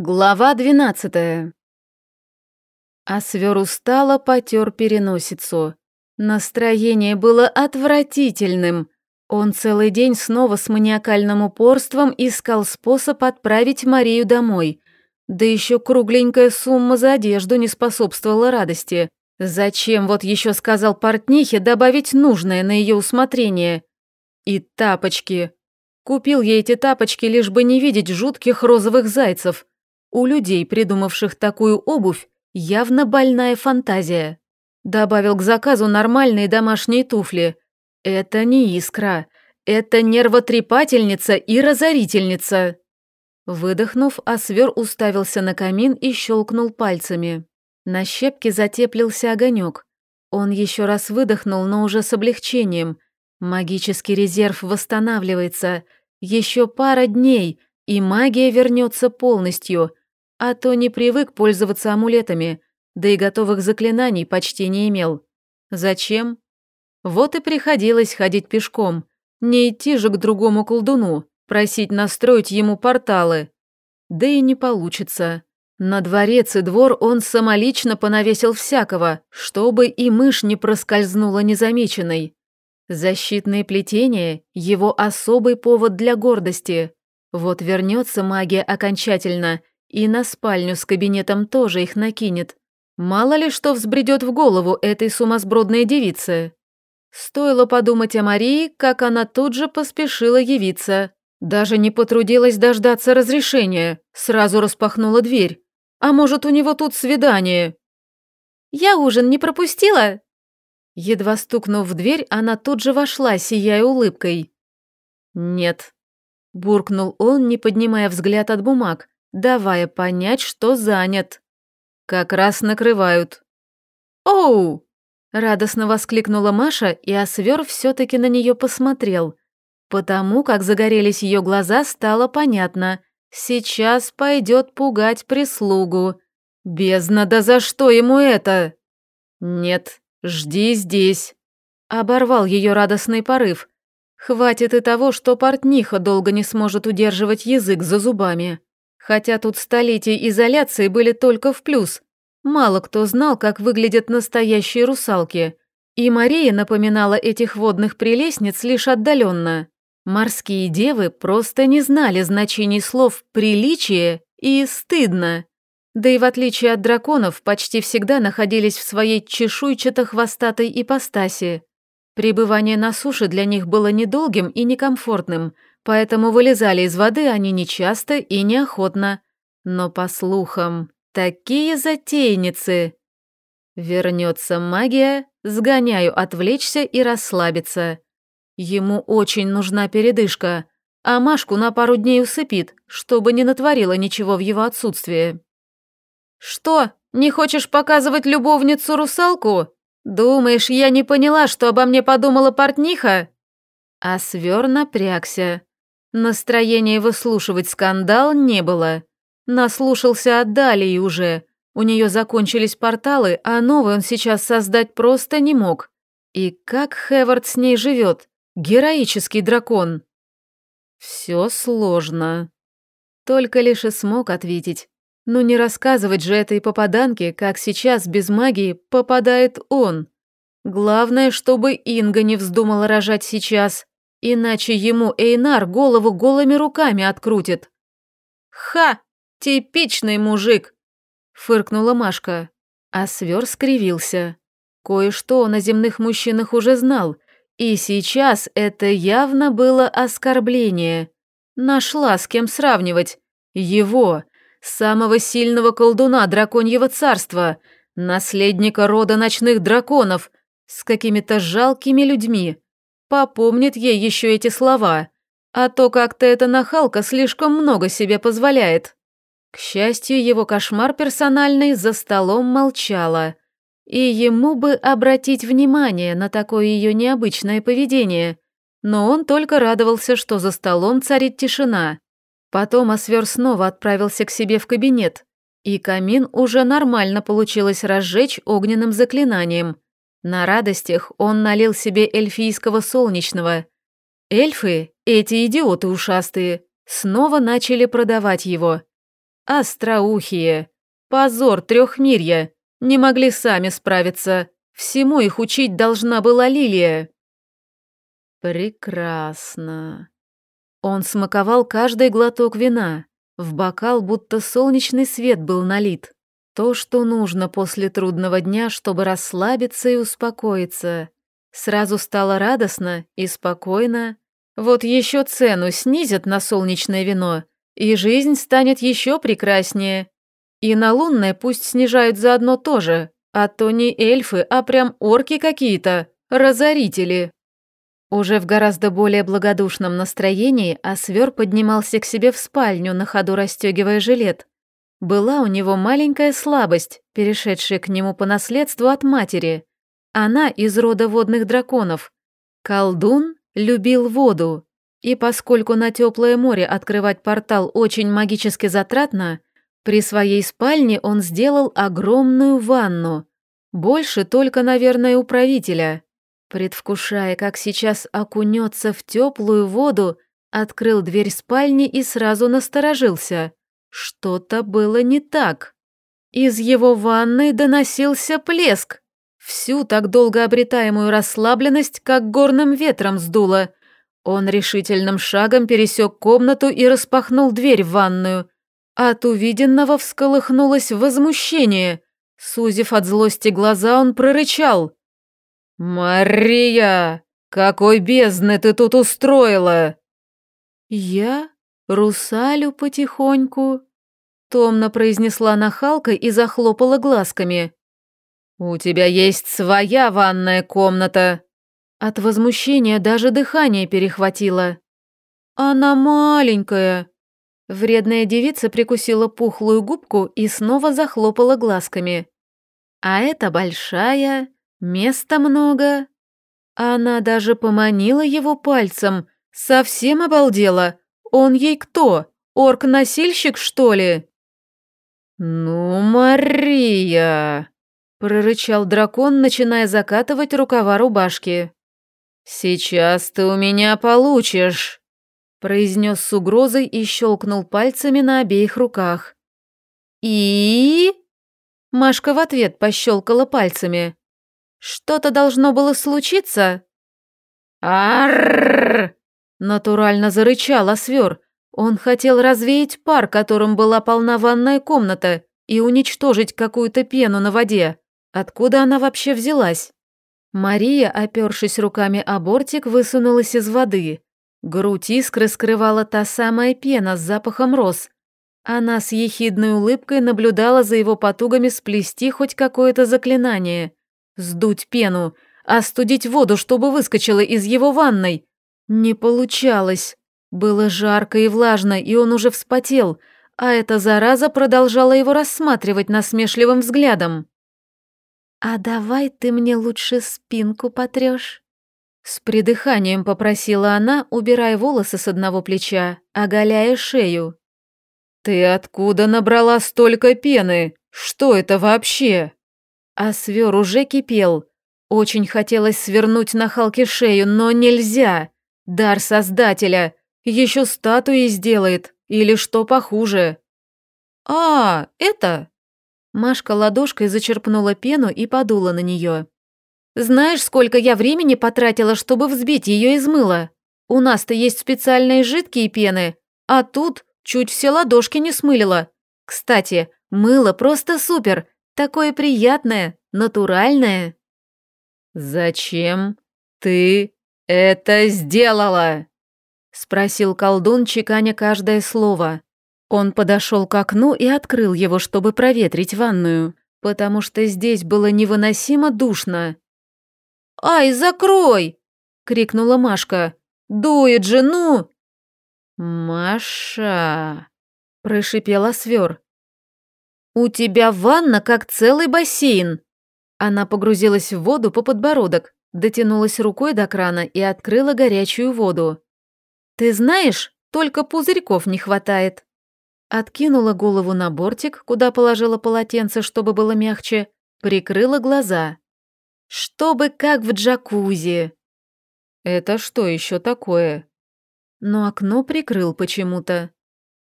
Глава двенадцатая. Асвер устало потер переносицу. Настроение было отвратительным. Он целый день снова с маниакальным упорством искал способ отправить Марию домой. Да еще кругленькая сумма за одежду не способствовала радости. Зачем, вот еще сказал портнихе, добавить нужное на ее усмотрение? И тапочки. Купил ей эти тапочки, лишь бы не видеть жутких розовых зайцев. У людей, придумавших такую обувь, явно больная фантазия. Добавил к заказу нормальные домашние туфли. Это не искра. Это нервотрепательница и разорительница. Выдохнув, Освер уставился на камин и щелкнул пальцами. На щепке затеплился огонек. Он еще раз выдохнул, но уже с облегчением. Магический резерв восстанавливается. Еще пара дней, и магия вернется полностью. А то не привык пользоваться амулетами, да и готовых заклинаний почти не имел. Зачем? Вот и приходилось ходить пешком. Не идти же к другому колдуну, просить настроить ему порталы. Да и не получится. На дворец и двор он самолично понавесил всякого, чтобы и мышь не проскользнула незамеченной. Защитные плетения – его особый повод для гордости. Вот вернется магия окончательно, и на спальню с кабинетом тоже их накинет. Мало ли что взбредет в голову этой сумасбродной девице. Стоило подумать о Марии, как она тут же поспешила явиться. Даже не потрудилась дождаться разрешения, сразу распахнула дверь. А может, у него тут свидание? «Я ужин не пропустила?» Едва стукнув в дверь, она тут же вошла, сияя улыбкой. «Нет», – буркнул он, не поднимая взгляд от бумаг, давая понять, что занят. Как раз накрывают. «Оу!» – радостно воскликнула Маша, и Освер все-таки на нее посмотрел. Потому как загорелись ее глаза, стало понятно. Сейчас пойдет пугать прислугу. Бездна, да за что ему это? Нет, жди здесь. Оборвал ее радостный порыв. Хватит и того, что портниха долго не сможет удерживать язык за зубами. Хотя тут столетия изоляции были только в плюс. Мало кто знал, как выглядят настоящие русалки. И Мария напоминала этих водных прелестниц лишь отдаленно. Морские девы просто не знали значений слов «приличие» и «стыдно». Да и в отличие от драконов, почти всегда находились в своей чешуйчато-хвостатой ипостаси. Пребывание на суше для них было недолгим и некомфортным – поэтому вылезали из воды они нечасто и неохотно. Но, по слухам, такие затейницы. Вернется магия, сгоняю отвлечься и расслабиться. Ему очень нужна передышка, а Машку на пару дней усыпит, чтобы не натворила ничего в его отсутствие. «Что, не хочешь показывать любовницу-русалку? Думаешь, я не поняла, что обо мне подумала портниха?» А свер напрягся. Настроения выслушивать скандал не было. Наслушался от Далии уже. У нее закончились порталы, а новый он сейчас создать просто не мог. И как Хевард с ней живет? Героический дракон. Все сложно. Только лишь и смог ответить. Ну не рассказывать же этой попаданке, как сейчас без магии попадает он. Главное, чтобы Инга не вздумала рожать сейчас. Иначе ему Эйнар голову голыми руками открутит. «Ха! Типичный мужик!» — фыркнула Машка. А свер скривился. Кое-что он о земных мужчинах уже знал, и сейчас это явно было оскорбление. Нашла с кем сравнивать. Его, самого сильного колдуна драконьего царства, наследника рода ночных драконов, с какими-то жалкими людьми. Попомнит ей еще эти слова, а то как-то эта нахалка слишком много себе позволяет. К счастью, его кошмар персональный за столом молчала, и ему бы обратить внимание на такое ее необычное поведение, но он только радовался, что за столом царит тишина. Потом Освер снова отправился к себе в кабинет, и камин уже нормально получилось разжечь огненным заклинанием – на радостях он налил себе эльфийского солнечного. Эльфы, эти идиоты ушастые, снова начали продавать его. Остроухие. Позор трехмирья. Не могли сами справиться. Всему их учить должна была Лилия. Прекрасно. Он смаковал каждый глоток вина. В бокал будто солнечный свет был налит. То, что нужно после трудного дня, чтобы расслабиться и успокоиться. Сразу стало радостно и спокойно. Вот еще цену снизят на солнечное вино, и жизнь станет еще прекраснее. И на лунное пусть снижают заодно тоже, а то не эльфы, а прям орки какие-то, разорители. Уже в гораздо более благодушном настроении Освер поднимался к себе в спальню, на ходу расстегивая жилет. Была у него маленькая слабость, перешедшая к нему по наследству от матери. Она из рода водных драконов. Колдун любил воду, и поскольку на теплое море открывать портал очень магически затратно, при своей спальне он сделал огромную ванну. Больше только, наверное, у правителя. Предвкушая, как сейчас окунется в теплую воду, открыл дверь спальни и сразу насторожился. Что-то было не так. Из его ванной доносился плеск. Всю так долго обретаемую расслабленность, как горным ветром сдуло. Он решительным шагом пересек комнату и распахнул дверь в ванную. От увиденного всколыхнулось возмущение. Сузив от злости глаза, он прорычал. «Мария, какой бездны ты тут устроила?» «Я русалю потихоньку», — томно произнесла нахалка и захлопала глазками. «У тебя есть своя ванная комната!» От возмущения даже дыхание перехватило. «Она маленькая!» Вредная девица прикусила пухлую губку и снова захлопала глазками. «А это большая, места много». Она даже поманила его пальцем, совсем обалдела. Он ей кто, орк-носильщик, что ли? «Ну, Мария!» прорычал дракон, начиная закатывать рукава рубашки. «Сейчас ты у меня получишь», — произнес с угрозой и щелкнул пальцами на обеих руках. «И...» Машка в ответ пощелкала пальцами. «Что-то должно было случиться?» «Аррррр!» Натурально зарычал Освер. Он хотел развеять пар, которым была полна ванная комната, и уничтожить какую-то пену на воде. Откуда она вообще взялась? Мария, опёршись руками о бортик, высунулась из воды. Грудь искры скрывала та самая пена с запахом роз. Она с ехидной улыбкой наблюдала за его потугами сплести хоть какое-то заклинание. Сдуть пену, остудить воду, чтобы выскочила из его ванной. Не получалось. Было жарко и влажно, и он уже вспотел, а эта зараза продолжала его рассматривать насмешливым взглядом. «А давай ты мне лучше спинку потрёшь?» С придыханием попросила она, убирая волосы с одного плеча, оголяя шею. «Ты откуда набрала столько пены? Что это вообще?» А свер уже кипел. Очень хотелось свернуть на Халке шею, но нельзя. Дар Создателя. Еще статуи сделает. Или что похуже. «А, это...» Машка ладошкой зачерпнула пену и подула на нее. «Знаешь, сколько я времени потратила, чтобы взбить ее из мыла? У нас-то есть специальные жидкие пены, а тут чуть все ладошки не смылила. Кстати, мыло просто супер, такое приятное, натуральное». «Зачем ты это сделала?» — спросил колдун, чеканя каждое слово. Он подошел к окну и открыл его, чтобы проветрить ванную, потому что здесь было невыносимо душно. «Ай, закрой!» — крикнула Машка. «Дует же, ну!» «Маша!» — прошипела свер. «У тебя ванна как целый бассейн!» Она погрузилась в воду по подбородок, дотянулась рукой до крана и открыла горячую воду. «Ты знаешь, только пузырьков не хватает!» Откинула голову на бортик, куда положила полотенце, чтобы было мягче, прикрыла глаза. Чтобы как в джакузи. Это что еще такое? Но окно прикрыл почему-то.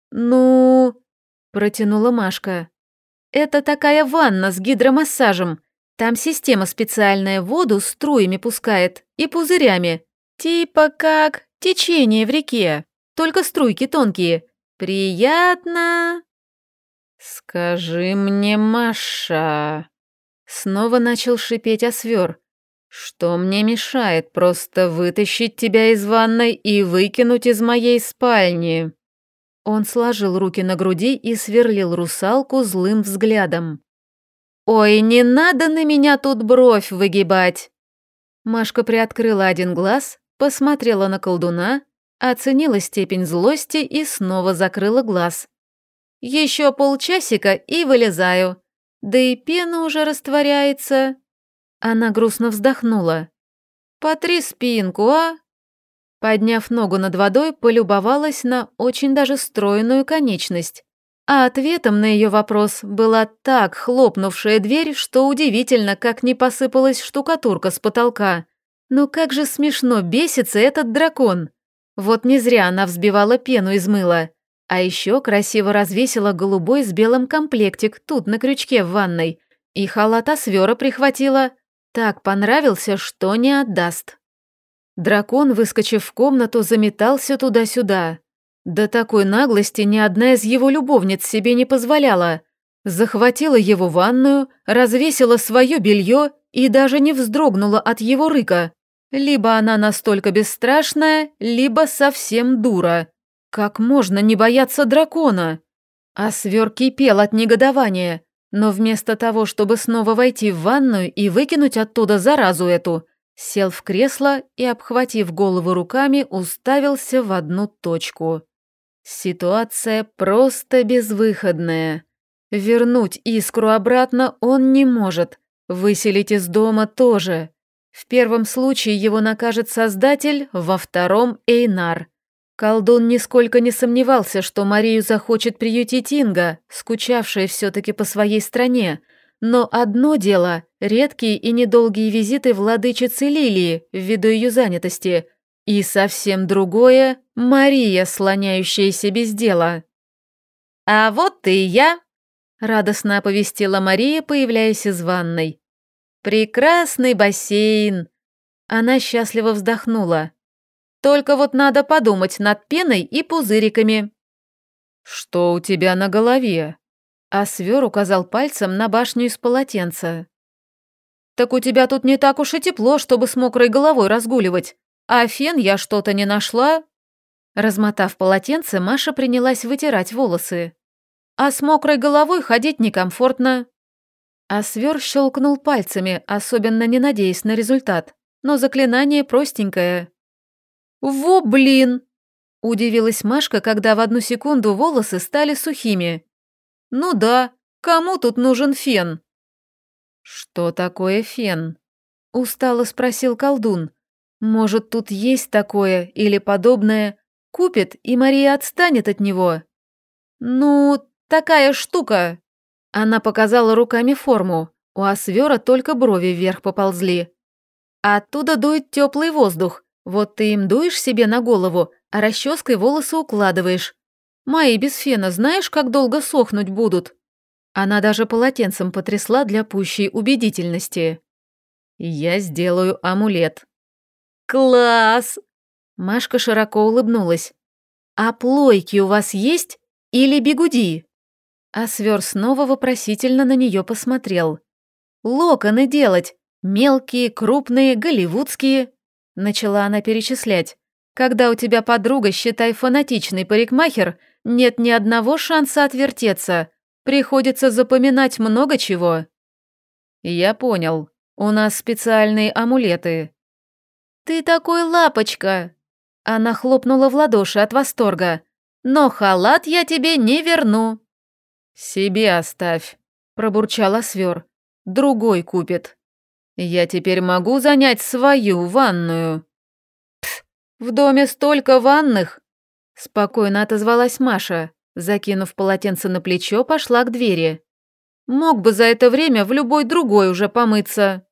Ну... протянула Машка. «Это такая ванна с гидромассажем. Там система специальная воду струями пускает и пузырями. Типа как течение в реке, только струйки тонкие. Приятно!» «Скажи мне, Маша...» Снова начал шипеть Освер. «Что мне мешает просто вытащить тебя из ванной и выкинуть из моей спальни?» Он сложил руки на груди и сверлил русалку злым взглядом. «Ой, не надо на меня тут бровь выгибать!» Машка приоткрыла один глаз, посмотрела на колдуна, оценила степень злости и снова закрыла глаз. «Еще полчасика и вылезаю. Да и пена уже растворяется». Она грустно вздохнула. «Потри спинку, а?» Подняв ногу над водой, полюбовалась на очень даже стройную конечность. А ответом на ее вопрос была так хлопнувшая дверь, что удивительно, как не посыпалась штукатурка с потолка. Ну как же смешно бесится этот дракон. Вот не зря она взбивала пену из мыла. А еще красиво развесила голубой с белым комплектик тут на крючке в ванной. И халат Освера прихватила. Так понравился, что не отдаст. Дракон, выскочив в комнату, заметался туда-сюда. До такой наглости ни одна из его любовниц себе не позволяла. Захватила его ванную, развесила свое белье и даже не вздрогнула от его рыка. Либо она настолько бесстрашная, либо совсем дура. Как можно не бояться дракона? А свер кипел от негодования, но вместо того, чтобы снова войти в ванную и выкинуть оттуда заразу эту, Сел в кресло и, обхватив голову руками, уставился в одну точку. Ситуация просто безвыходная. Вернуть искру обратно он не может, выселить из дома тоже. В первом случае его накажет Создатель, во втором — Эйнар. Колдун нисколько не сомневался, что Марию захочет приютить Инга, скучавшая все-таки по своей стране — но одно дело – редкие и недолгие визиты владычицы Лилии ввиду ее занятости, и совсем другое – Мария, слоняющаяся без дела. «А вот ты и я!» – радостно оповестила Мария, появляясь из ванной. «Прекрасный бассейн!» Она счастливо вздохнула. «Только вот надо подумать над пеной и пузыриками». «Что у тебя на голове?» А свер указал пальцем на башню из полотенца. «Так у тебя тут не так уж и тепло, чтобы с мокрой головой разгуливать. А фен я что-то не нашла». Размотав полотенце, Маша принялась вытирать волосы. «А с мокрой головой ходить некомфортно». А свер щелкнул пальцами, особенно не надеясь на результат. Но заклинание простенькое. «Во, блин!» Удивилась Машка, когда в одну секунду волосы стали сухими. «Ну да, кому тут нужен фен?» «Что такое фен?» — устало спросил колдун. «Может, тут есть такое или подобное? Купит, и Мария отстанет от него?» «Ну, такая штука!» Она показала руками форму. У Освера только брови вверх поползли. «Оттуда дует теплый воздух. Вот ты им дуешь себе на голову, а расческой волосы укладываешь. Мои без фена знаешь, как долго сохнуть будут?» Она даже полотенцем потрясла для пущей убедительности. «Я сделаю амулет». «Класс!» Машка широко улыбнулась. «А плойки у вас есть? Или бегуди?» А свер снова вопросительно на нее посмотрел. «Локоны делать. Мелкие, крупные, голливудские». Начала она перечислять. «Когда у тебя подруга, считай, фанатичный парикмахер, нет ни одного шанса отвертеться. Приходится запоминать много чего. Я понял. У нас специальные амулеты. Ты такой лапочка. Она хлопнула в ладоши от восторга. Но халат я тебе не верну. Себе оставь, пробурчала свер. Другой купит. Я теперь могу занять свою ванную. Пф, в доме столько ванных, Спокойно отозвалась Маша, закинув полотенце на плечо, пошла к двери. Мог бы за это время в любой другой уже помыться.